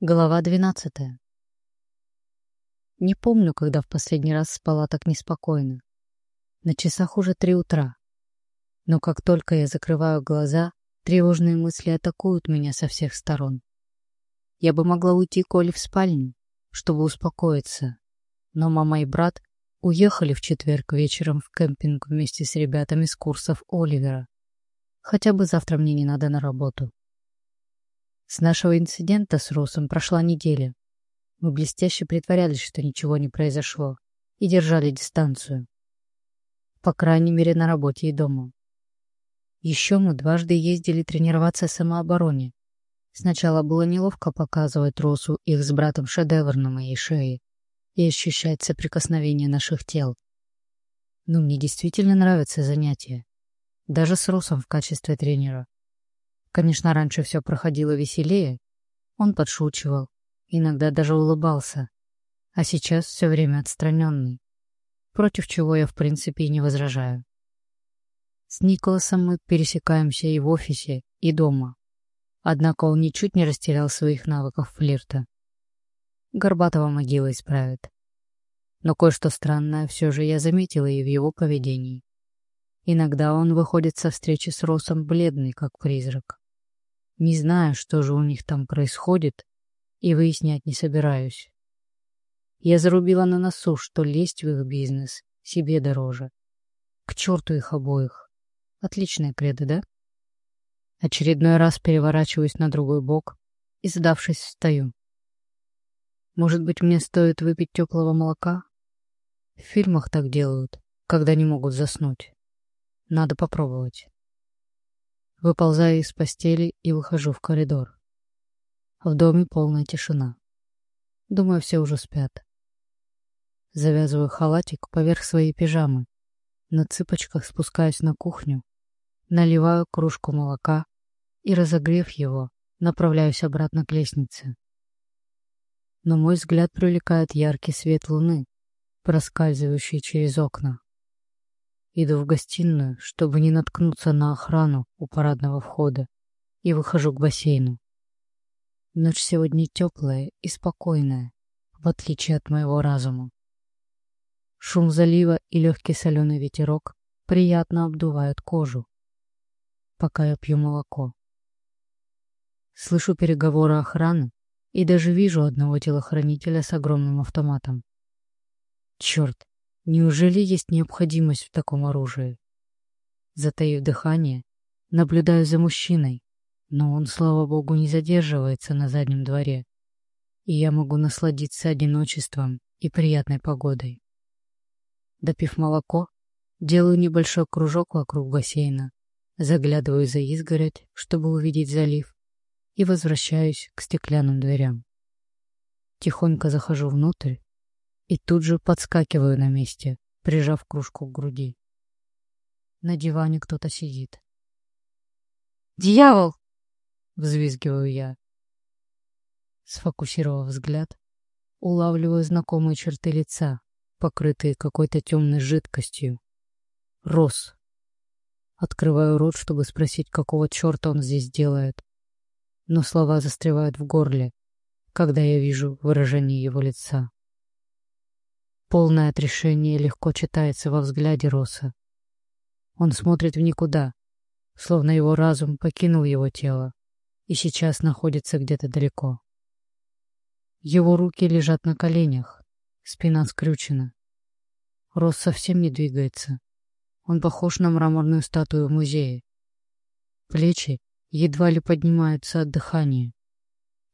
Глава двенадцатая. Не помню, когда в последний раз спала так неспокойно. На часах уже три утра. Но как только я закрываю глаза, тревожные мысли атакуют меня со всех сторон. Я бы могла уйти к Оле в спальню, чтобы успокоиться. Но мама и брат уехали в четверг вечером в кемпинг вместе с ребятами с курсов Оливера. Хотя бы завтра мне не надо на работу. С нашего инцидента с Русом прошла неделя. Мы блестяще притворялись, что ничего не произошло, и держали дистанцию. По крайней мере, на работе и дома. Еще мы дважды ездили тренироваться самообороне. Сначала было неловко показывать Росу их с братом шедевр на моей шее и ощущать соприкосновение наших тел. Но мне действительно нравятся занятия. Даже с Росом в качестве тренера. Конечно, раньше все проходило веселее. Он подшучивал, иногда даже улыбался. А сейчас все время отстраненный. Против чего я, в принципе, и не возражаю. С Николасом мы пересекаемся и в офисе, и дома. Однако он ничуть не растерял своих навыков флирта. Горбатого могила исправит. Но кое-что странное все же я заметила и в его поведении. Иногда он выходит со встречи с Росом бледный, как призрак. Не знаю, что же у них там происходит, и выяснять не собираюсь. Я зарубила на носу, что лезть в их бизнес себе дороже. К черту их обоих. Отличная кредо, да? Очередной раз переворачиваюсь на другой бок и, сдавшись, встаю. Может быть, мне стоит выпить теплого молока? В фильмах так делают, когда не могут заснуть. Надо попробовать. Выползаю из постели и выхожу в коридор. В доме полная тишина. Думаю, все уже спят. Завязываю халатик поверх своей пижамы. На цыпочках спускаюсь на кухню, наливаю кружку молока и, разогрев его, направляюсь обратно к лестнице. Но мой взгляд привлекает яркий свет луны, проскальзывающий через окна. Иду в гостиную, чтобы не наткнуться на охрану у парадного входа, и выхожу к бассейну. Ночь сегодня теплая и спокойная, в отличие от моего разума. Шум залива и легкий соленый ветерок приятно обдувают кожу, пока я пью молоко. Слышу переговоры охраны и даже вижу одного телохранителя с огромным автоматом. Черт, Неужели есть необходимость в таком оружии? Затаив дыхание, наблюдаю за мужчиной, но он, слава богу, не задерживается на заднем дворе, и я могу насладиться одиночеством и приятной погодой. Допив молоко, делаю небольшой кружок вокруг бассейна, заглядываю за изгородь, чтобы увидеть залив, и возвращаюсь к стеклянным дверям. Тихонько захожу внутрь и тут же подскакиваю на месте, прижав кружку к груди. На диване кто-то сидит. «Дьявол!» — взвизгиваю я. Сфокусировав взгляд, улавливаю знакомые черты лица, покрытые какой-то темной жидкостью. Рос. Открываю рот, чтобы спросить, какого черта он здесь делает. Но слова застревают в горле, когда я вижу выражение его лица. Полное отрешение легко читается во взгляде Роса. Он смотрит в никуда, словно его разум покинул его тело и сейчас находится где-то далеко. Его руки лежат на коленях, спина скрючена. Рос совсем не двигается. Он похож на мраморную статую в музее. Плечи едва ли поднимаются от дыхания.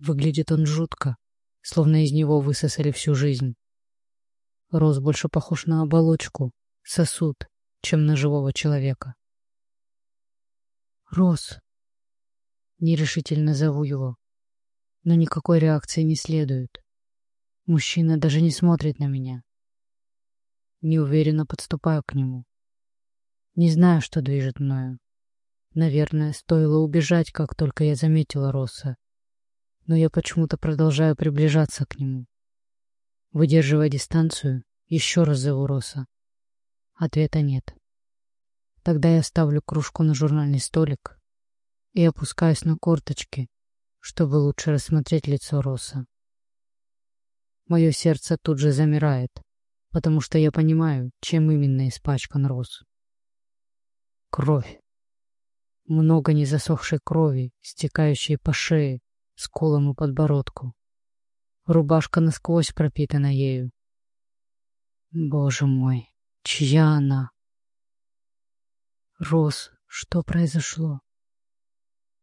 Выглядит он жутко, словно из него высосали всю жизнь. Рос больше похож на оболочку, сосуд, чем на живого человека. «Рос!» Нерешительно зову его, но никакой реакции не следует. Мужчина даже не смотрит на меня. Неуверенно подступаю к нему. Не знаю, что движет мною. Наверное, стоило убежать, как только я заметила Росса. Но я почему-то продолжаю приближаться к нему. Выдерживая дистанцию, еще раз зову Роса. Ответа нет. Тогда я ставлю кружку на журнальный столик и опускаюсь на корточки, чтобы лучше рассмотреть лицо Роса. Мое сердце тут же замирает, потому что я понимаю, чем именно испачкан Рос. Кровь. Много незасохшей крови, стекающей по шее, скулам и подбородку. Рубашка насквозь пропитана ею. Боже мой, чья она? Рос, что произошло?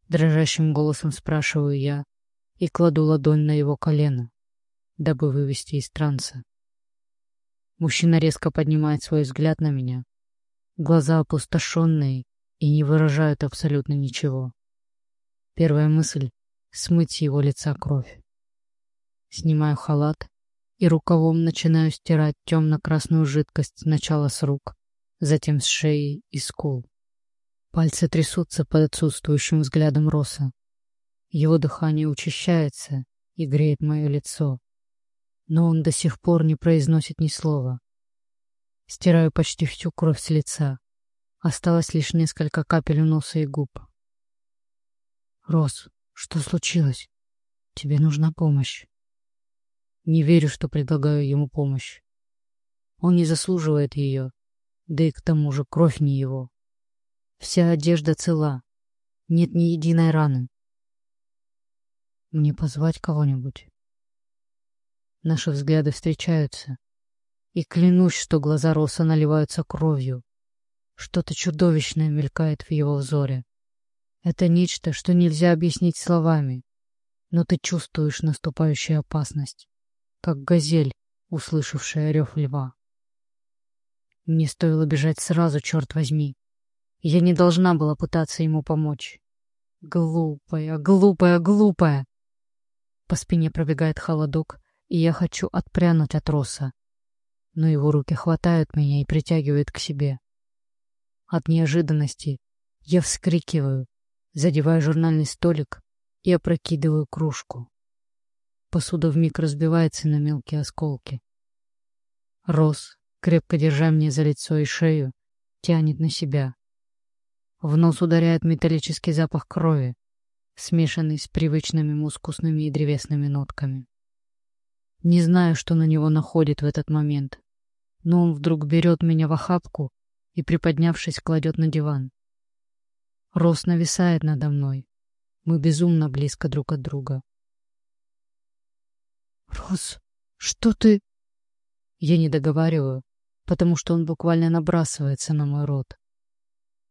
Дрожащим голосом спрашиваю я и кладу ладонь на его колено, дабы вывести из транса. Мужчина резко поднимает свой взгляд на меня. Глаза опустошенные и не выражают абсолютно ничего. Первая мысль — смыть его лица кровь. Снимаю халат и рукавом начинаю стирать темно-красную жидкость сначала с рук, затем с шеи и скул. Пальцы трясутся под отсутствующим взглядом Роса. Его дыхание учащается и греет мое лицо, но он до сих пор не произносит ни слова. Стираю почти всю кровь с лица. Осталось лишь несколько капель у носа и губ. «Рос, что случилось? Тебе нужна помощь». Не верю, что предлагаю ему помощь. Он не заслуживает ее, да и к тому же кровь не его. Вся одежда цела, нет ни единой раны. Мне позвать кого-нибудь? Наши взгляды встречаются, и клянусь, что глаза Роса наливаются кровью. Что-то чудовищное мелькает в его взоре. Это нечто, что нельзя объяснить словами, но ты чувствуешь наступающую опасность, как газель, услышавшая рев льва. Мне стоило бежать сразу, черт возьми. Я не должна была пытаться ему помочь. Глупая, глупая, глупая. По спине пробегает холодок, и я хочу отпрянуть от Роса. Но его руки хватают меня и притягивают к себе. От неожиданности я вскрикиваю, задеваю журнальный столик и опрокидываю кружку. Посуда вмиг разбивается на мелкие осколки. Рос, крепко держа мне за лицо и шею, тянет на себя. В нос ударяет металлический запах крови, смешанный с привычными мускусными и древесными нотками. Не знаю, что на него находит в этот момент, но он вдруг берет меня в охапку и, приподнявшись, кладет на диван. Рос нависает надо мной. Мы безумно близко друг от друга. «Рос, что ты...» Я не договариваю, потому что он буквально набрасывается на мой рот.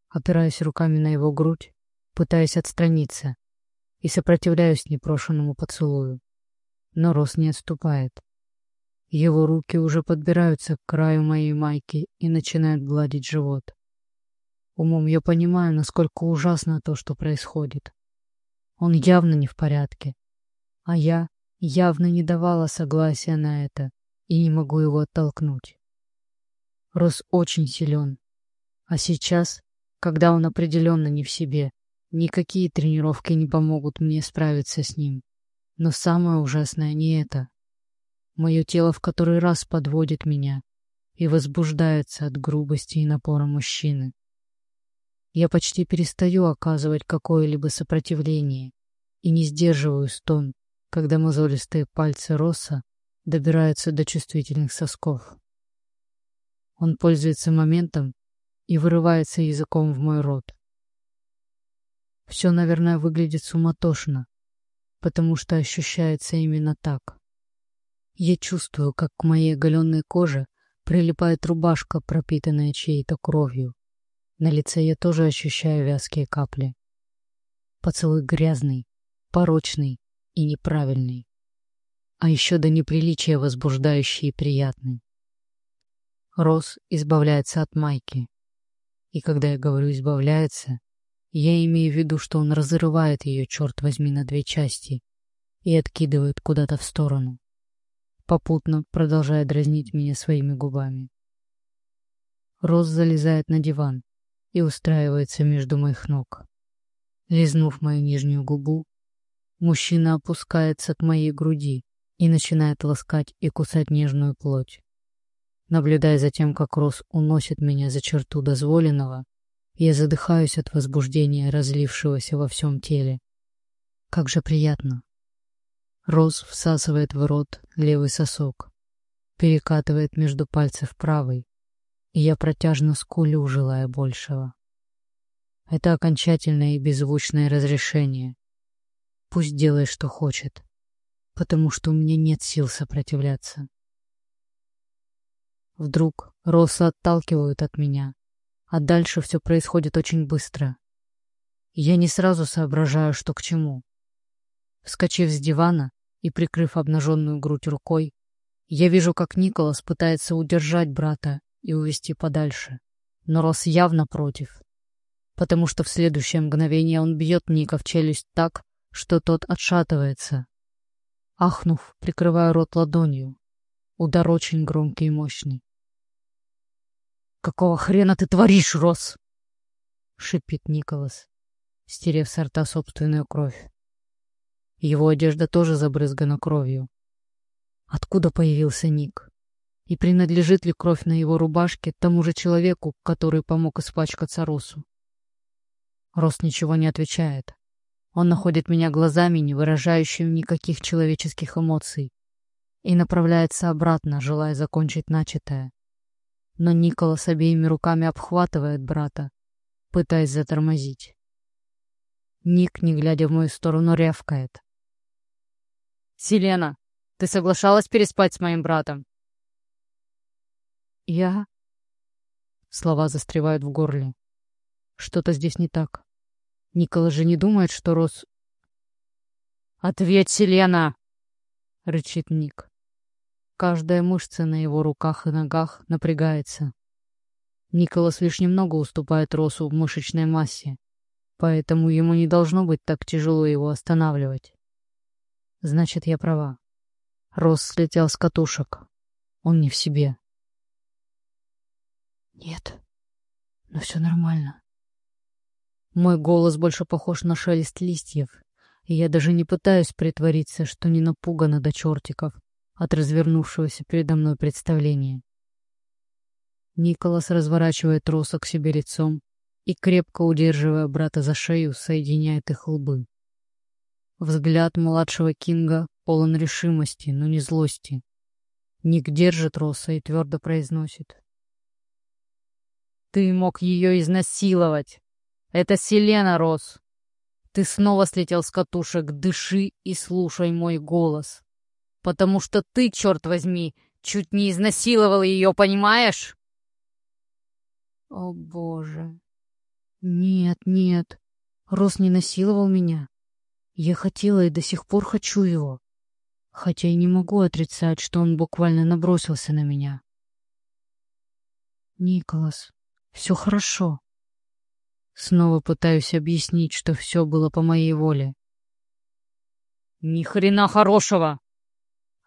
Опираюсь руками на его грудь, пытаясь отстраниться, и сопротивляюсь непрошенному поцелую но Рос не отступает. Его руки уже подбираются к краю моей майки и начинают гладить живот. Умом я понимаю, насколько ужасно то, что происходит. Он явно не в порядке, а я явно не давала согласия на это и не могу его оттолкнуть. Рос очень силен, а сейчас, когда он определенно не в себе, никакие тренировки не помогут мне справиться с ним. Но самое ужасное не это. Мое тело в который раз подводит меня и возбуждается от грубости и напора мужчины. Я почти перестаю оказывать какое-либо сопротивление и не сдерживаю стон, когда мозолистые пальцы Росса добираются до чувствительных сосков. Он пользуется моментом и вырывается языком в мой рот. Все, наверное, выглядит суматошно, потому что ощущается именно так. Я чувствую, как к моей оголенной коже прилипает рубашка, пропитанная чьей-то кровью. На лице я тоже ощущаю вязкие капли. Поцелуй грязный, порочный и неправильный. А еще до неприличия возбуждающий и приятный. Рос избавляется от майки. И когда я говорю «избавляется», я имею в виду, что он разрывает ее, черт возьми, на две части и откидывает куда-то в сторону, попутно продолжая дразнить меня своими губами. Роз залезает на диван и устраивается между моих ног. Лизнув мою нижнюю губу, мужчина опускается к моей груди и начинает ласкать и кусать нежную плоть. Наблюдая за тем, как Рос уносит меня за черту дозволенного, я задыхаюсь от возбуждения, разлившегося во всем теле. Как же приятно. Роз всасывает в рот левый сосок, перекатывает между пальцев правый, и я протяжно скулю, желая большего. Это окончательное и беззвучное разрешение. Пусть делает, что хочет, потому что у меня нет сил сопротивляться. Вдруг Роса отталкивают от меня, а дальше все происходит очень быстро. Я не сразу соображаю, что к чему. Вскочив с дивана и прикрыв обнаженную грудь рукой, я вижу, как Николас пытается удержать брата и увести подальше. Но Рос явно против, потому что в следующее мгновение он бьет Ника в челюсть так, что тот отшатывается. Ахнув, прикрываю рот ладонью. Удар очень громкий и мощный. «Какого хрена ты творишь, Рос?» — шипит Николас, стерев с рта собственную кровь. Его одежда тоже забрызгана кровью. Откуда появился Ник? И принадлежит ли кровь на его рубашке тому же человеку, который помог испачкаться Росу? Рос ничего не отвечает. Он находит меня глазами, не выражающими никаких человеческих эмоций, и направляется обратно, желая закончить начатое. Но Николас обеими руками обхватывает брата, пытаясь затормозить. Ник, не глядя в мою сторону, рявкает. «Селена, ты соглашалась переспать с моим братом?» «Я...» Слова застревают в горле. Что-то здесь не так. Никола же не думает, что Рос... «Ответь, Селена!» — рычит Ник. Каждая мышца на его руках и ногах напрягается. Николас лишь немного уступает Росу в мышечной массе, поэтому ему не должно быть так тяжело его останавливать. Значит, я права. Рос слетел с катушек. Он не в себе. Нет, но все нормально. Мой голос больше похож на шелест листьев, и я даже не пытаюсь притвориться, что не напугана до чертиков от развернувшегося передо мной представления. Николас разворачивает Роса к себе лицом и, крепко удерживая брата за шею, соединяет их лбы. Взгляд младшего Кинга полон решимости, но не злости. Ник держит Росса и твердо произносит. «Ты мог ее изнасиловать! Это Селена, Рос! Ты снова слетел с катушек, дыши и слушай мой голос! Потому что ты, черт возьми, чуть не изнасиловал ее, понимаешь?» «О, Боже! Нет, нет, Рос не насиловал меня!» Я хотела и до сих пор хочу его, хотя и не могу отрицать, что он буквально набросился на меня. Николас, все хорошо. Снова пытаюсь объяснить, что все было по моей воле. Ни хрена хорошего,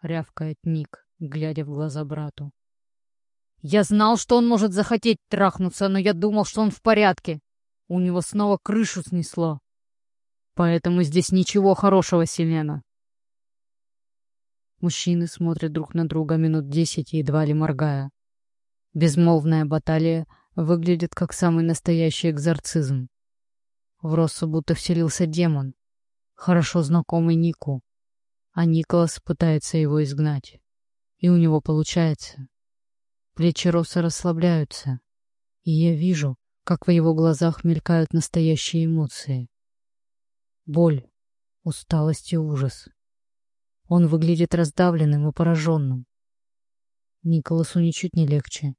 рявкает Ник, глядя в глаза брату. Я знал, что он может захотеть трахнуться, но я думал, что он в порядке. У него снова крышу снесло. Поэтому здесь ничего хорошего, Селена. Мужчины смотрят друг на друга минут десять, едва ли моргая. Безмолвная баталия выглядит как самый настоящий экзорцизм. В Россу будто вселился демон, хорошо знакомый Нику, а Николас пытается его изгнать. И у него получается. Плечи Росса расслабляются, и я вижу, как в его глазах мелькают настоящие эмоции. Боль, усталость и ужас. Он выглядит раздавленным и пораженным. Николасу ничуть не легче.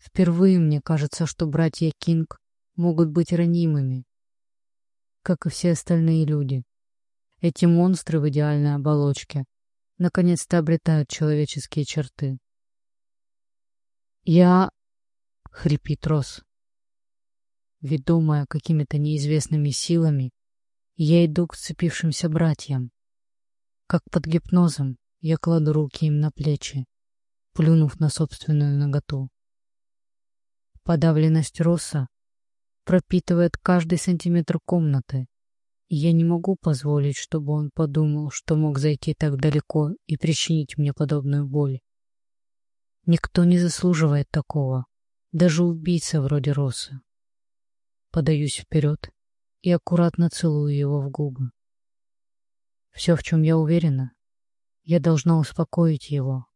Впервые мне кажется, что братья Кинг могут быть ранимыми, как и все остальные люди. Эти монстры в идеальной оболочке наконец-то обретают человеческие черты. «Я...» — хрипит Рос. Ведомая какими-то неизвестными силами, я иду к цепившимся братьям. Как под гипнозом я кладу руки им на плечи, плюнув на собственную наготу. Подавленность Росса пропитывает каждый сантиметр комнаты, и я не могу позволить, чтобы он подумал, что мог зайти так далеко и причинить мне подобную боль. Никто не заслуживает такого, даже убийца вроде Росса. Подаюсь вперед и аккуратно целую его в губы. Все, в чем я уверена, я должна успокоить его.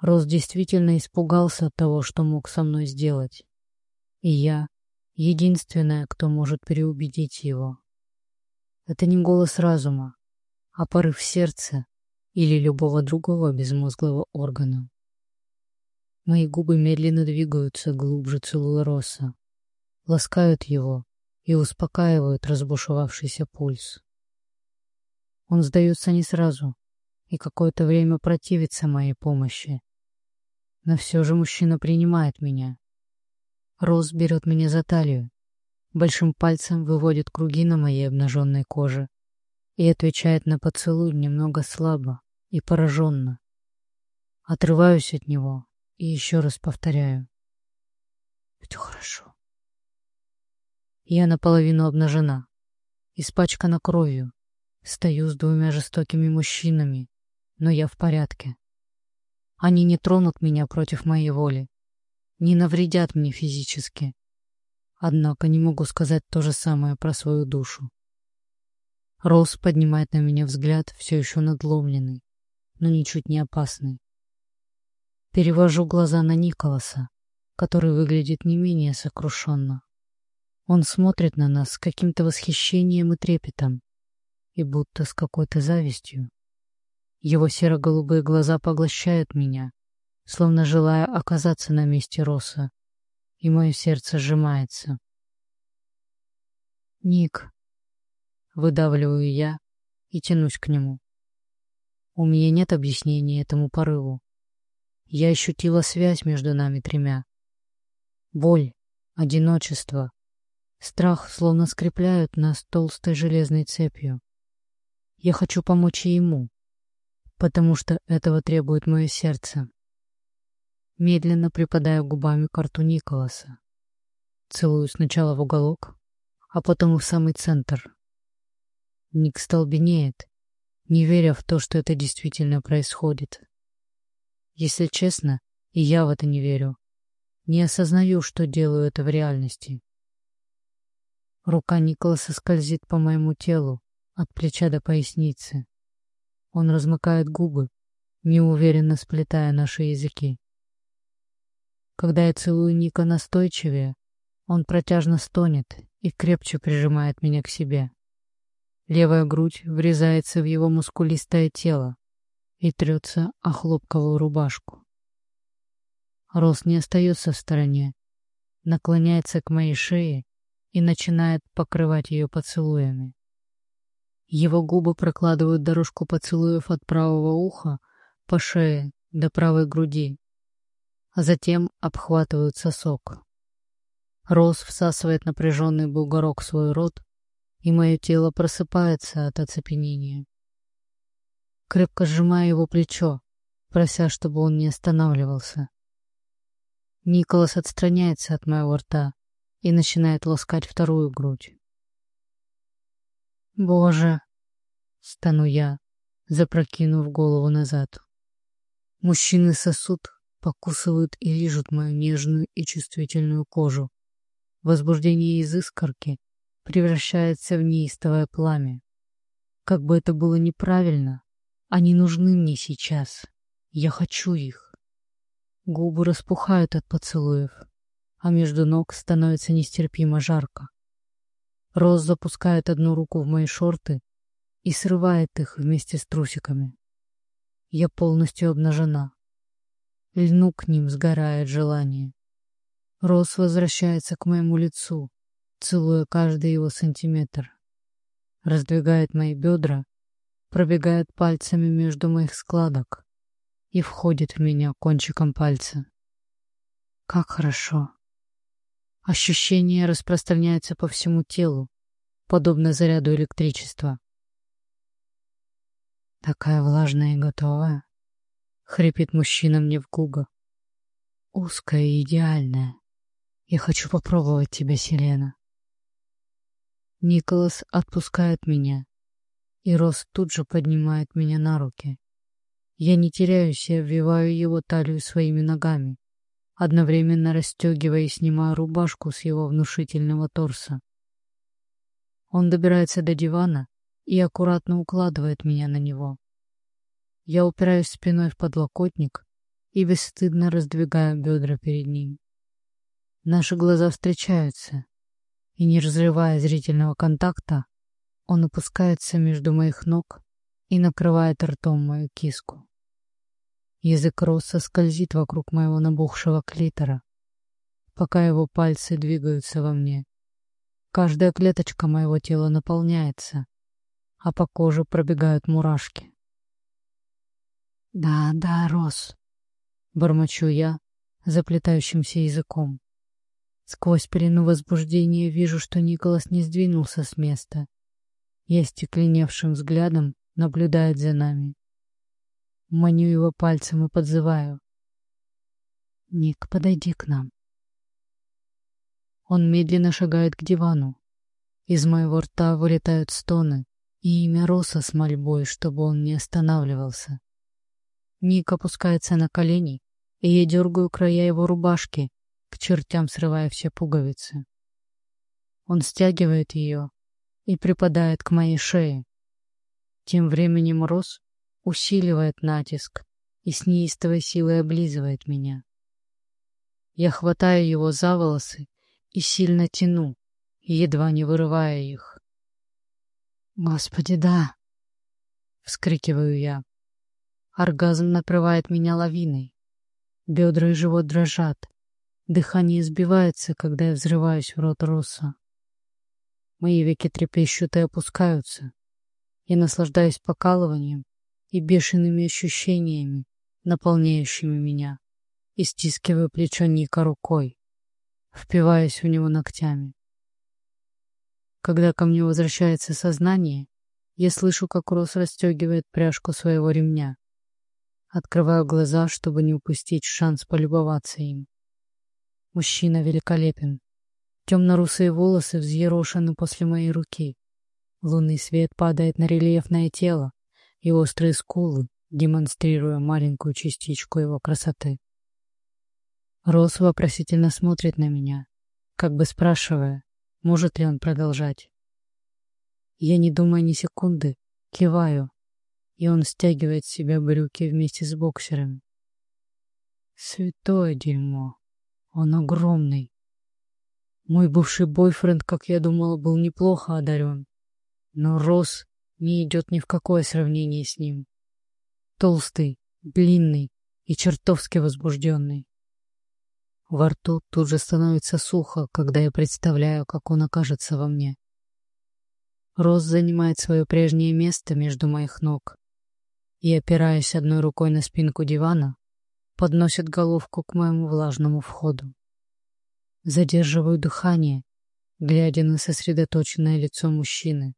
Рос действительно испугался от того, что мог со мной сделать. И я — единственная, кто может переубедить его. Это не голос разума, а порыв сердца или любого другого безмозглого органа. Мои губы медленно двигаются, глубже целуя Роса, ласкают его и успокаивают разбушевавшийся пульс. Он сдается не сразу и какое-то время противится моей помощи. Но все же мужчина принимает меня. Рос берет меня за талию, большим пальцем выводит круги на моей обнаженной коже и отвечает на поцелуй немного слабо и пораженно. Отрываюсь от него и еще раз повторяю. Все хорошо. Я наполовину обнажена, испачкана кровью, стою с двумя жестокими мужчинами, но я в порядке. Они не тронут меня против моей воли, не навредят мне физически. Однако не могу сказать то же самое про свою душу. Роуз поднимает на меня взгляд, все еще надломленный, но ничуть не опасный. Перевожу глаза на Николаса, который выглядит не менее сокрушенно. Он смотрит на нас с каким-то восхищением и трепетом, и будто с какой-то завистью. Его серо-голубые глаза поглощают меня, словно желая оказаться на месте Роса, и мое сердце сжимается. «Ник», — выдавливаю я и тянусь к нему. У меня нет объяснения этому порыву. Я ощутила связь между нами тремя. Боль, одиночество, страх словно скрепляют нас толстой железной цепью. Я хочу помочь и ему, потому что этого требует мое сердце. Медленно припадаю губами к рту Николаса. Целую сначала в уголок, а потом в самый центр. Ник столбенеет, не веря в то, что это действительно происходит. Если честно, и я в это не верю. Не осознаю, что делаю это в реальности. Рука Николаса скользит по моему телу, от плеча до поясницы. Он размыкает губы, неуверенно сплетая наши языки. Когда я целую Ника настойчивее, он протяжно стонет и крепче прижимает меня к себе. Левая грудь врезается в его мускулистое тело и трется о хлопковую рубашку. Рос не остается в стороне, наклоняется к моей шее и начинает покрывать ее поцелуями. Его губы прокладывают дорожку поцелуев от правого уха по шее до правой груди, а затем обхватывают сосок. Роз всасывает напряженный бугорок в свой рот, и мое тело просыпается от оцепенения. Крепко сжимаю его плечо, прося, чтобы он не останавливался. Николас отстраняется от моего рта и начинает ласкать вторую грудь. Боже, стану я, запрокинув голову назад. Мужчины сосут, покусывают и лижут мою нежную и чувствительную кожу. Возбуждение из искорки превращается в неистовое пламя. Как бы это было неправильно, они нужны мне сейчас. Я хочу их. Губы распухают от поцелуев, а между ног становится нестерпимо жарко. Роз запускает одну руку в мои шорты и срывает их вместе с трусиками. Я полностью обнажена. Льну к ним, сгорает желание. Роз возвращается к моему лицу, целуя каждый его сантиметр. Раздвигает мои бедра, пробегает пальцами между моих складок и входит в меня кончиком пальца. Как хорошо. Ощущение распространяется по всему телу, подобно заряду электричества. Такая влажная и готовая, хрипит мужчина мне в губы. Узкая и идеальная. Я хочу попробовать тебя, Селена. Николас отпускает меня, и Рос тут же поднимает меня на руки. Я не теряюсь и обвиваю его талию своими ногами одновременно расстегивая и снимая рубашку с его внушительного торса. Он добирается до дивана и аккуратно укладывает меня на него. Я упираюсь спиной в подлокотник и бесстыдно раздвигаю бедра перед ним. Наши глаза встречаются, и, не разрывая зрительного контакта, он опускается между моих ног и накрывает ртом мою киску. Язык Росса скользит вокруг моего набухшего клитора, пока его пальцы двигаются во мне. Каждая клеточка моего тела наполняется, а по коже пробегают мурашки. «Да, да, Рос», — бормочу я заплетающимся языком. Сквозь пелену возбуждения вижу, что Николас не сдвинулся с места и остекленевшим взглядом наблюдает за нами. Маню его пальцем и подзываю. «Ник, подойди к нам». Он медленно шагает к дивану. Из моего рта вылетают стоны и имя Роса с мольбой, чтобы он не останавливался. Ник опускается на колени, и я дергаю края его рубашки, к чертям срывая все пуговицы. Он стягивает ее и припадает к моей шее. Тем временем Рос усиливает натиск и с неистовой силой облизывает меня. Я хватаю его за волосы и сильно тяну, едва не вырывая их. «Господи, да!» — вскрикиваю я. Оргазм накрывает меня лавиной. Бедра и живот дрожат. Дыхание сбивается, когда я взрываюсь в рот Росса. Мои веки трепещут и опускаются. Я наслаждаюсь покалыванием и бешеными ощущениями, наполняющими меня, и стискиваю плечо Ника рукой впиваясь в него ногтями. Когда ко мне возвращается сознание, я слышу, как Рос расстегивает пряжку своего ремня. Открываю глаза, чтобы не упустить шанс полюбоваться им. Мужчина великолепен. Темно-русые волосы взъерошены после моей руки. Лунный свет падает на рельефное тело и острые скулы, демонстрируя маленькую частичку его красоты. Рос вопросительно смотрит на меня, как бы спрашивая, может ли он продолжать. Я не думаю ни секунды, киваю, и он стягивает с себя брюки вместе с боксерами. Святое дерьмо. Он огромный. Мой бывший бойфренд, как я думала, был неплохо одарен. Но Рос не идет ни в какое сравнение с ним. Толстый, длинный и чертовски возбужденный. Во рту тут же становится сухо, когда я представляю, как он окажется во мне. Роз занимает свое прежнее место между моих ног и, опираясь одной рукой на спинку дивана, подносит головку к моему влажному входу. Задерживаю дыхание, глядя на сосредоточенное лицо мужчины.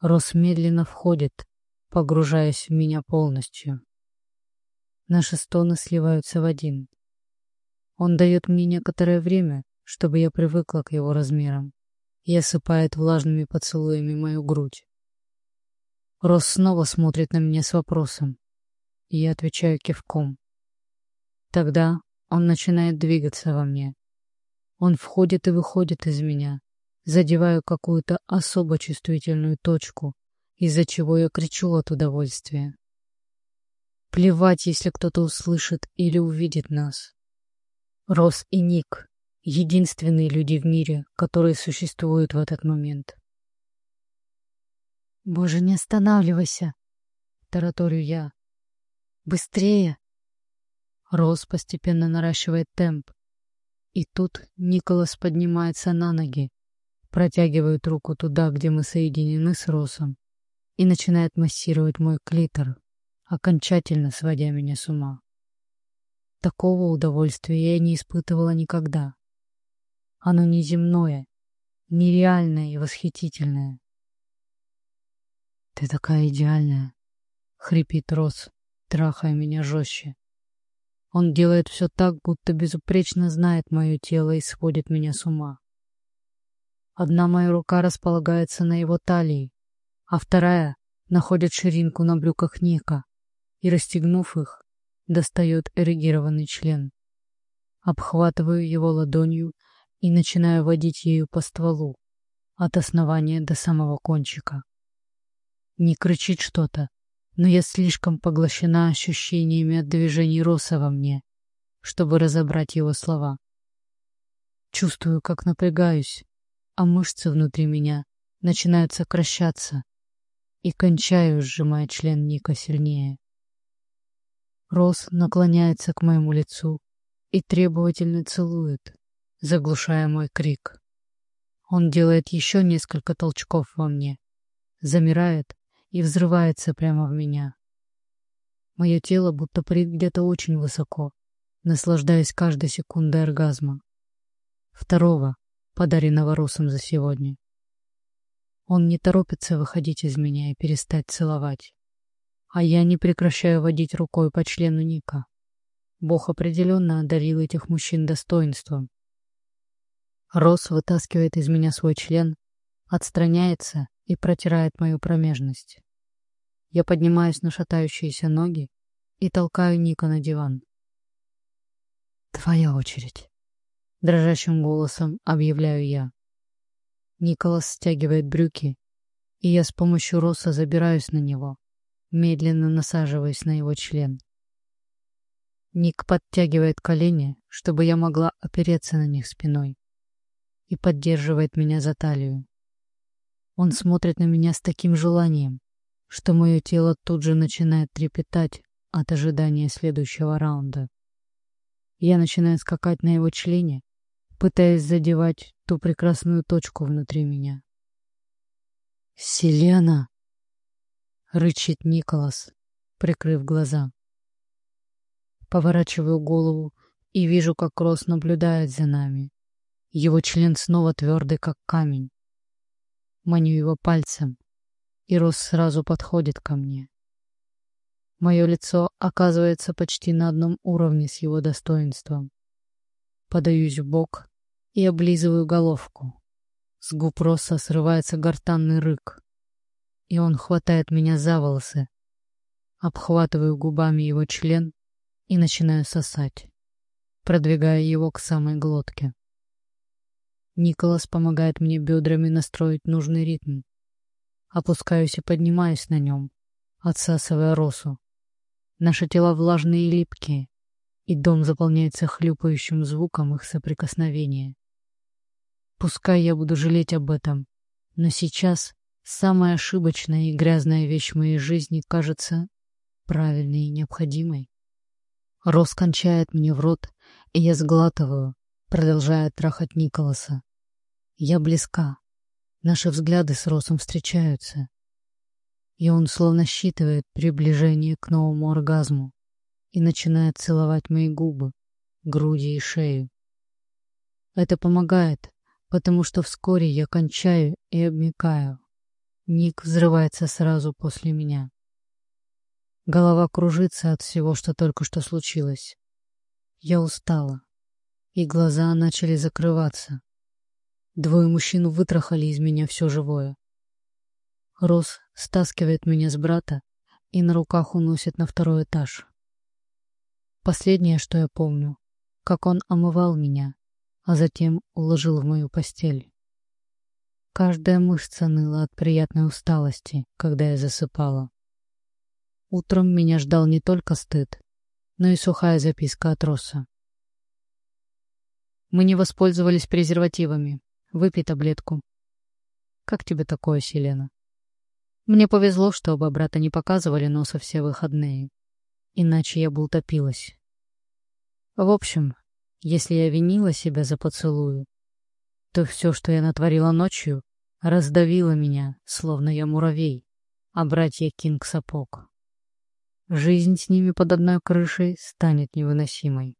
Рос медленно входит, погружаясь в меня полностью. Наши стоны сливаются в один. Он дает мне некоторое время, чтобы я привыкла к его размерам, и осыпает влажными поцелуями мою грудь. Рос снова смотрит на меня с вопросом, и я отвечаю кивком. Тогда он начинает двигаться во мне. Он входит и выходит из меня, задевая какую-то особо чувствительную точку, из-за чего я кричу от удовольствия. Плевать, если кто-то услышит или увидит нас. Рос и Ник — единственные люди в мире, которые существуют в этот момент. «Боже, не останавливайся!» — тараторю я. «Быстрее!» Рос постепенно наращивает темп. И тут Николас поднимается на ноги, протягивает руку туда, где мы соединены с Росом, и начинает массировать мой клитор, окончательно сводя меня с ума. Такого удовольствия я не испытывала никогда. Оно неземное, нереальное и восхитительное. «Ты такая идеальная!» — хрипит Рос, трахая меня жестче. Он делает все так, будто безупречно знает мое тело и сводит меня с ума. Одна моя рука располагается на его талии, а вторая находит ширинку на брюках Ника и, расстегнув их, достает эрегированный член. Обхватываю его ладонью и начинаю водить ею по стволу, от основания до самого кончика. Не кричит что-то, но я слишком поглощена ощущениями от движений Роса во мне, чтобы разобрать его слова. Чувствую, как напрягаюсь, а мышцы внутри меня начинают сокращаться, и кончаю, сжимая член Ника сильнее. Рос наклоняется к моему лицу и требовательно целует, заглушая мой крик. Он делает еще несколько толчков во мне, замирает и взрывается прямо в меня. Мое тело будто парит где-то очень высоко, наслаждаясь каждой секундой оргазма. Второго, подаренного Росом за сегодня. Он не торопится выходить из меня и перестать целовать. А я не прекращаю водить рукой по члену Ника. Бог определенно одарил этих мужчин достоинством. Рос вытаскивает из меня свой член, отстраняется и протирает мою промежность. Я поднимаюсь на шатающиеся ноги и толкаю Ника на диван. «Твоя очередь», — дрожащим голосом объявляю я. Николас стягивает брюки, и я с помощью Роса забираюсь на него, медленно насаживаясь на его член. Ник подтягивает колени, чтобы я могла опереться на них спиной, и поддерживает меня за талию. Он смотрит на меня с таким желанием, что мое тело тут же начинает трепетать от ожидания следующего раунда. Я начинаю скакать на его члене, пытаясь задевать ту прекрасную точку внутри меня. «Селена!» — рычит Николас, прикрыв глаза. Поворачиваю голову и вижу, как Рос наблюдает за нами. Его член снова твердый, как камень. Маню его пальцем, и Рос сразу подходит ко мне. Мое лицо оказывается почти на одном уровне с его достоинством. Подаюсь в бок и облизываю головку. С губ Росса срывается гортанный рык, и он хватает меня за волосы. Обхватываю губами его член и начинаю сосать, продвигая его к самой глотке. Николас помогает мне бедрами настроить нужный ритм. Опускаюсь и поднимаюсь на нем, отсасывая росу. Наши тела влажные и липкие, и дом заполняется хлюпающим звуком их соприкосновения. Пускай я буду жалеть об этом, но сейчас самая ошибочная и грязная вещь моей жизни кажется правильной и необходимой. Рос кончает мне в рот, и я сглатываю, продолжая трахать Николаса. Я близка. Наши взгляды с Росом встречаются. И он словно считывает приближение к новому оргазму и начинает целовать мои губы, груди и шею. Это помогает, потому что вскоре я кончаю и обмикаю. Ник взрывается сразу после меня. Голова кружится от всего, что только что случилось. Я устала, и глаза начали закрываться. Двое мужчин вытрахали из меня все живое. Рос стаскивает меня с брата и на руках уносит на второй этаж. Последнее, что я помню, как он омывал меня, а затем уложил в мою постель. Каждая мышца ныла от приятной усталости, когда я засыпала. Утром меня ждал не только стыд, но и сухая записка от Росса. Мы не воспользовались презервативами. Выпей таблетку. Как тебе такое, Селена? Мне повезло, что оба брата не показывали носа все выходные. Иначе я бы утопилась. В общем, если я винила себя за поцелую, то все, что я натворила ночью, раздавило меня, словно я муравей, а братья Кинг сапог. Жизнь с ними под одной крышей станет невыносимой.